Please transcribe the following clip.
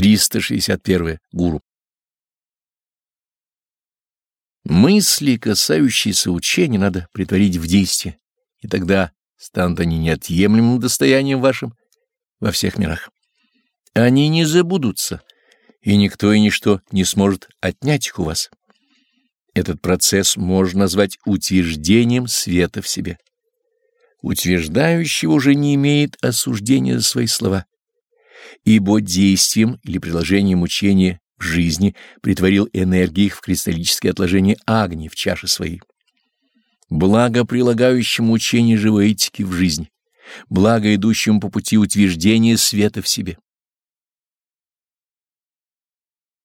361. Гуру. Мысли, касающиеся учения, надо притворить в действие, и тогда станут они неотъемлемым достоянием вашим во всех мирах. Они не забудутся, и никто и ничто не сможет отнять их у вас. Этот процесс можно назвать утверждением света в себе. Утверждающий уже не имеет осуждения за свои слова, ибо действием или приложением учения в жизни притворил энергии в кристаллическое отложение огни в чаше своей. Благо прилагающему учение живой этики в жизни, благо идущему по пути утверждения света в себе.